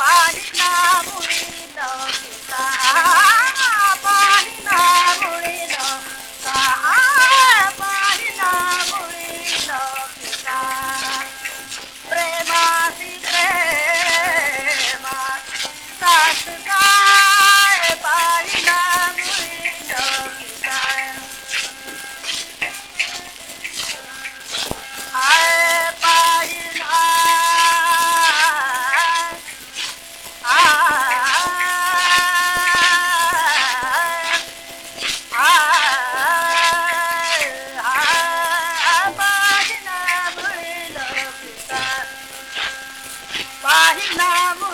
पाणी kahit na mo